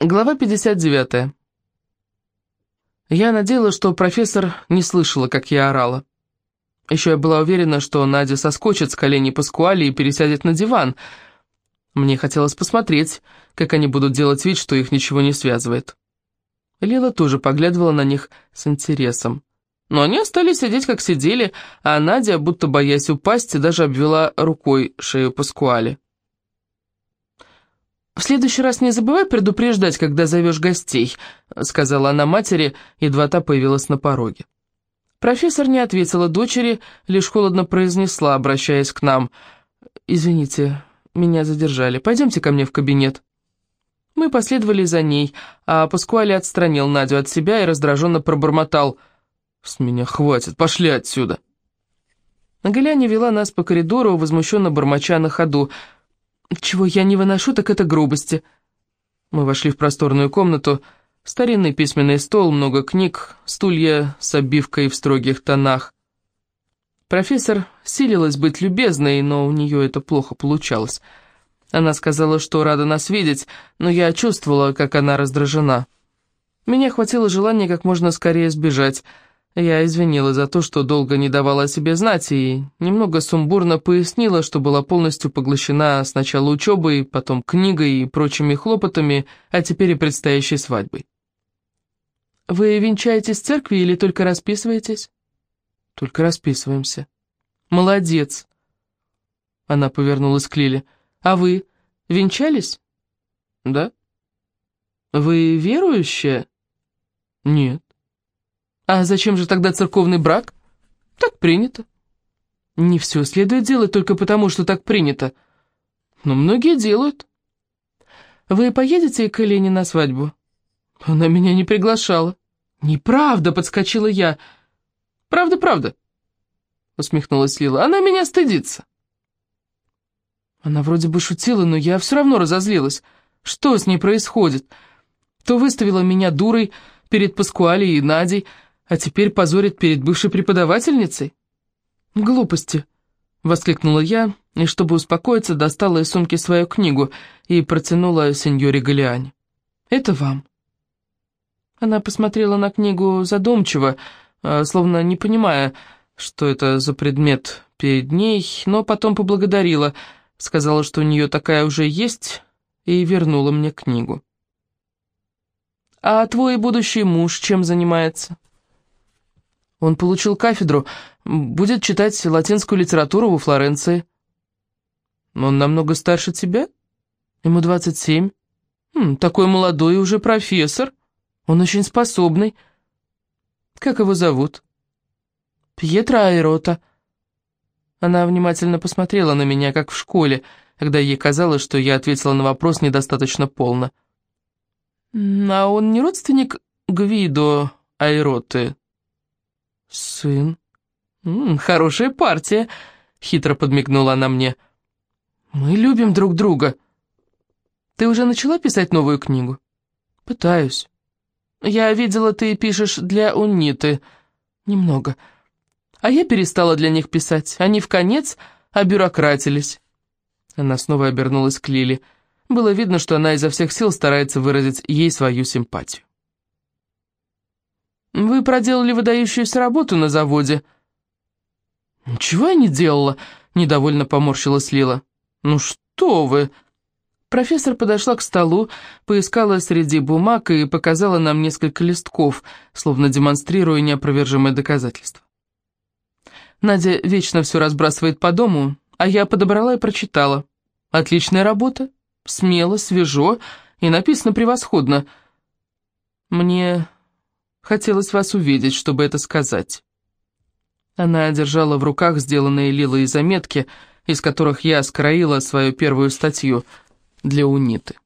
Глава 59. Я надеялась, что профессор не слышала, как я орала. Еще я была уверена, что Надя соскочит с коленей Паскуали и пересядет на диван. Мне хотелось посмотреть, как они будут делать вид, что их ничего не связывает. Лила тоже поглядывала на них с интересом. Но они остались сидеть, как сидели, а Надя, будто боясь упасть, даже обвела рукой шею Паскуали. «В следующий раз не забывай предупреждать, когда зовешь гостей», — сказала она матери, едва та появилась на пороге. Профессор не ответила дочери, лишь холодно произнесла, обращаясь к нам. «Извините, меня задержали. Пойдемте ко мне в кабинет». Мы последовали за ней, а Паскуали отстранил Надю от себя и раздраженно пробормотал. «С меня хватит, пошли отсюда!» Галяня вела нас по коридору, возмущенно бормоча на ходу. «Чего я не выношу, так это грубости». Мы вошли в просторную комнату, старинный письменный стол, много книг, стулья с обивкой в строгих тонах. Профессор силилась быть любезной, но у нее это плохо получалось. Она сказала, что рада нас видеть, но я чувствовала, как она раздражена. Меня хватило желания как можно скорее сбежать. Я извинила за то, что долго не давала о себе знать, и немного сумбурно пояснила, что была полностью поглощена сначала учебой, потом книгой и прочими хлопотами, а теперь и предстоящей свадьбой. «Вы венчаетесь в церкви или только расписываетесь?» «Только расписываемся». «Молодец!» Она повернулась к Лиле. А вы венчались? Да. Вы верующая? Нет. А зачем же тогда церковный брак? Так принято. Не все следует делать только потому, что так принято. Но многие делают. Вы поедете к Елене на свадьбу? Она меня не приглашала. Неправда, подскочила я. Правда, правда, усмехнулась Лила. Она меня стыдится. Она вроде бы шутила, но я все равно разозлилась. Что с ней происходит? То выставила меня дурой перед Паскуалей и Надей, а теперь позорит перед бывшей преподавательницей? Глупости, воскликнула я, и чтобы успокоиться, достала из сумки свою книгу и протянула сеньоре Галиане. Это вам. Она посмотрела на книгу задумчиво, а, словно не понимая, что это за предмет перед ней, но потом поблагодарила — сказала, что у нее такая уже есть, и вернула мне книгу. «А твой будущий муж чем занимается?» «Он получил кафедру, будет читать латинскую литературу во Флоренции». «Он намного старше тебя? Ему 27. Хм, такой молодой и уже профессор. Он очень способный. Как его зовут?» «Пьетро Айрота». Она внимательно посмотрела на меня, как в школе, когда ей казалось, что я ответила на вопрос недостаточно полно. «А он не родственник Гвидо Айроты?» «Сын?» М -м, «Хорошая партия», — хитро подмигнула она мне. «Мы любим друг друга». «Ты уже начала писать новую книгу?» «Пытаюсь». «Я видела, ты пишешь для Униты». «Немного». А я перестала для них писать. Они в конец обюрократились. Она снова обернулась к Лиле. Было видно, что она изо всех сил старается выразить ей свою симпатию. «Вы проделали выдающуюся работу на заводе». «Ничего я не делала», — недовольно поморщилась Лила. «Ну что вы...» Профессор подошла к столу, поискала среди бумаг и показала нам несколько листков, словно демонстрируя неопровержимое доказательство. Надя вечно все разбрасывает по дому, а я подобрала и прочитала. Отличная работа, смело, свежо и написано превосходно. Мне хотелось вас увидеть, чтобы это сказать. Она держала в руках сделанные Лилой заметки, из которых я скроила свою первую статью для Униты.